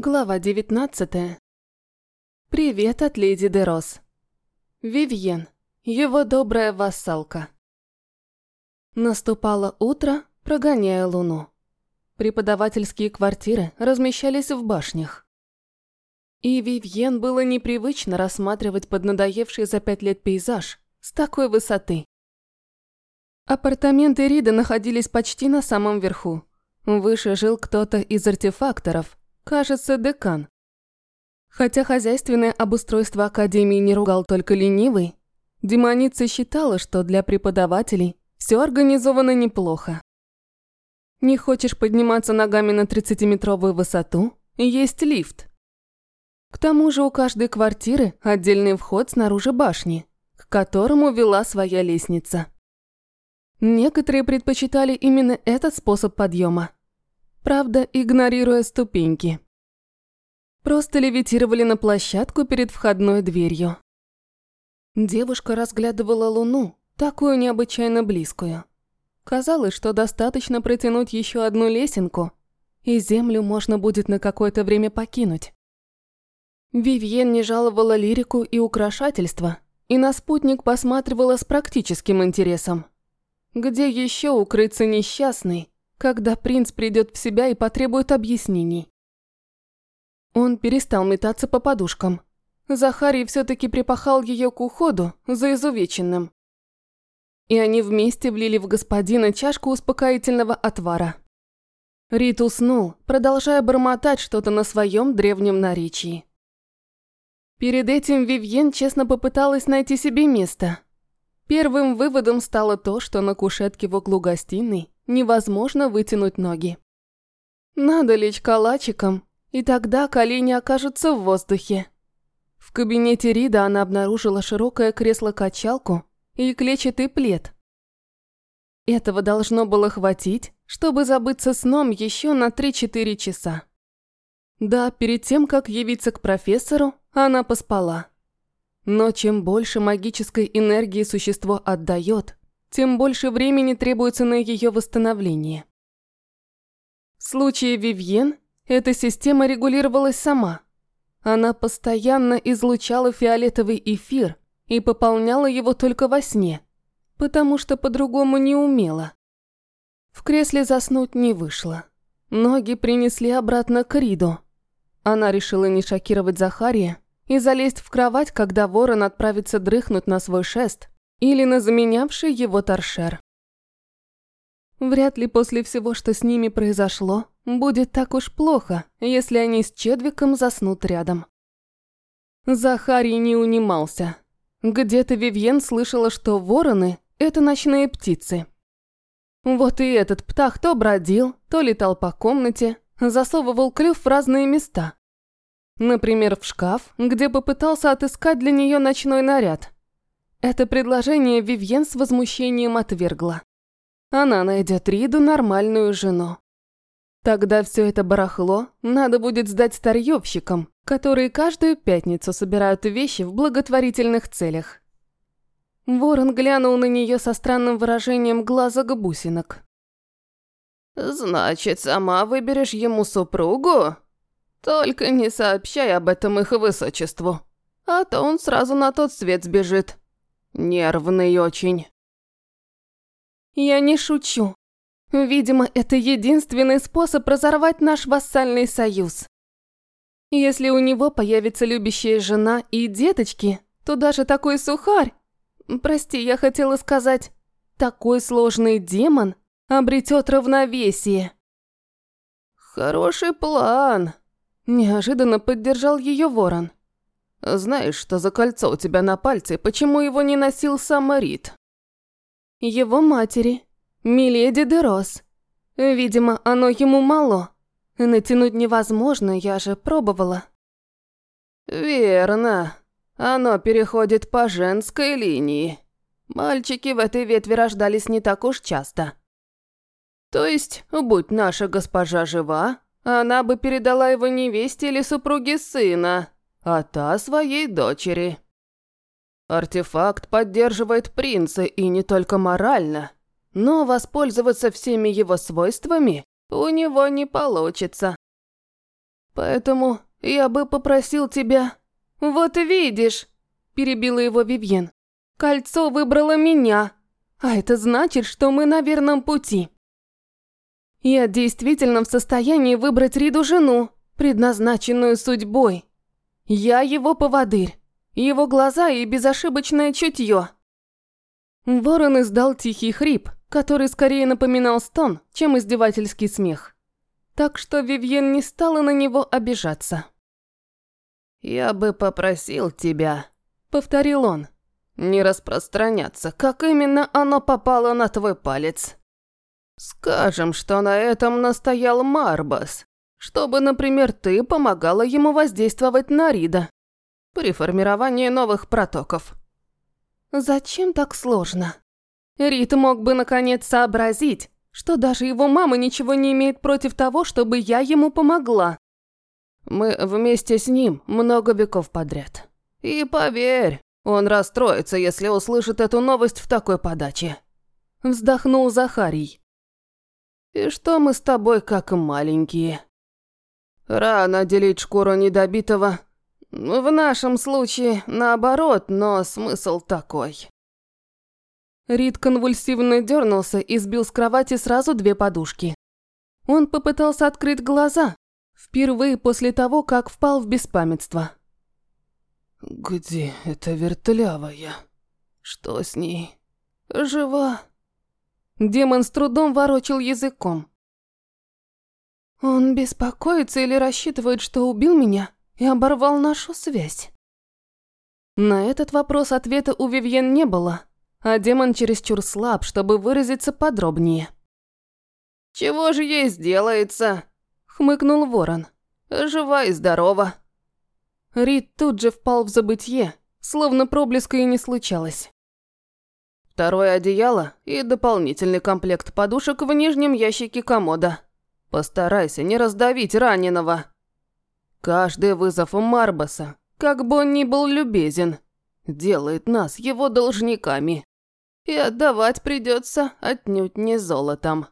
Глава 19. Привет от леди Дерос. Вивьен, его добрая вассалка. Наступало утро, прогоняя луну. Преподавательские квартиры размещались в башнях. И Вивьен было непривычно рассматривать поднадоевший за пять лет пейзаж с такой высоты. Апартаменты Рида находились почти на самом верху. Выше жил кто-то из артефакторов, Кажется, декан. Хотя хозяйственное обустройство Академии не ругал только ленивый, демоница считала, что для преподавателей все организовано неплохо. Не хочешь подниматься ногами на 30-метровую высоту? Есть лифт. К тому же у каждой квартиры отдельный вход снаружи башни, к которому вела своя лестница. Некоторые предпочитали именно этот способ подъема правда, игнорируя ступеньки. Просто левитировали на площадку перед входной дверью. Девушка разглядывала луну, такую необычайно близкую. Казалось, что достаточно протянуть еще одну лесенку, и землю можно будет на какое-то время покинуть. Вивьен не жаловала лирику и украшательство, и на спутник посматривала с практическим интересом. Где еще укрыться несчастный, когда принц придет в себя и потребует объяснений. Он перестал метаться по подушкам. Захарий все-таки припахал ее к уходу за изувеченным. И они вместе влили в господина чашку успокоительного отвара. Рит уснул, продолжая бормотать что-то на своем древнем наречии. Перед этим Вивьен честно попыталась найти себе место. Первым выводом стало то, что на кушетке в углу гостиной невозможно вытянуть ноги. Надо лечь калачиком, и тогда колени окажутся в воздухе. В кабинете Рида она обнаружила широкое кресло-качалку и клетчатый плед. Этого должно было хватить, чтобы забыться сном еще на 3-4 часа. Да, перед тем, как явиться к профессору, она поспала. Но чем больше магической энергии существо отдает, тем больше времени требуется на ее восстановление. В случае Вивьен эта система регулировалась сама. Она постоянно излучала фиолетовый эфир и пополняла его только во сне, потому что по-другому не умела. В кресле заснуть не вышло. Ноги принесли обратно к Риду. Она решила не шокировать Захария и залезть в кровать, когда ворон отправится дрыхнуть на свой шест, или на заменявший его торшер. Вряд ли после всего, что с ними произошло, будет так уж плохо, если они с Чедвиком заснут рядом. Захарий не унимался. Где-то Вивьен слышала, что вороны – это ночные птицы. Вот и этот птах то бродил, то летал по комнате, засовывал клюв в разные места. Например, в шкаф, где попытался отыскать для нее ночной наряд – это предложение Вивьен с возмущением отвергла. Она найдет Риду нормальную жену. Тогда все это барахло надо будет сдать старьевщикам, которые каждую пятницу собирают вещи в благотворительных целях. Ворон глянул на нее со странным выражением глаза бусинок. «Значит, сама выберешь ему супругу? Только не сообщай об этом их высочеству, а то он сразу на тот свет сбежит». Нервный очень. Я не шучу. Видимо, это единственный способ разорвать наш вассальный союз. Если у него появится любящая жена и деточки, то даже такой сухарь, прости, я хотела сказать, такой сложный демон обретет равновесие. Хороший план. Неожиданно поддержал ее ворон. Знаешь, что за кольцо у тебя на пальце, почему его не носил сам Рид? Его матери, Миледи де Рос. Видимо, оно ему мало. Натянуть невозможно, я же пробовала. Верно. Оно переходит по женской линии. Мальчики в этой ветви рождались не так уж часто. То есть, будь наша госпожа жива, она бы передала его невесте или супруге сына, а та своей дочери. Артефакт поддерживает принца и не только морально, но воспользоваться всеми его свойствами у него не получится. Поэтому я бы попросил тебя...» «Вот видишь», – перебила его Вивьен. «Кольцо выбрало меня, а это значит, что мы на верном пути». Я действительно в состоянии выбрать Риду жену, предназначенную судьбой. Я его поводырь, его глаза и безошибочное чутье. Ворон издал тихий хрип, который скорее напоминал стон, чем издевательский смех. Так что Вивьен не стала на него обижаться. «Я бы попросил тебя», — повторил он, — «не распространяться, как именно оно попало на твой палец. Скажем, что на этом настоял Марбас, чтобы, например, ты помогала ему воздействовать на Рида при формировании новых протоков». «Зачем так сложно?» Рид мог бы наконец сообразить, что даже его мама ничего не имеет против того, чтобы я ему помогла. Мы вместе с ним много веков подряд. И поверь, он расстроится, если услышит эту новость в такой подаче. Вздохнул Захарий. И что мы с тобой как маленькие? Рано делить шкуру недобитого. В нашем случае наоборот, но смысл такой. Рид конвульсивно дернулся и сбил с кровати сразу две подушки. Он попытался открыть глаза, Впервые после того, как впал в беспамятство. «Где эта вертлявая? Что с ней? Жива?» Демон с трудом ворочил языком. «Он беспокоится или рассчитывает, что убил меня и оборвал нашу связь?» На этот вопрос ответа у Вивьен не было, а демон чересчур слаб, чтобы выразиться подробнее. «Чего же ей сделается?» хмыкнул ворон. «Жива и здорова». Рид тут же впал в забытье, словно проблеска и не случалось. Второе одеяло и дополнительный комплект подушек в нижнем ящике комода. Постарайся не раздавить раненого. Каждый вызов Марбаса, как бы он ни был любезен, делает нас его должниками. И отдавать придется отнюдь не золотом.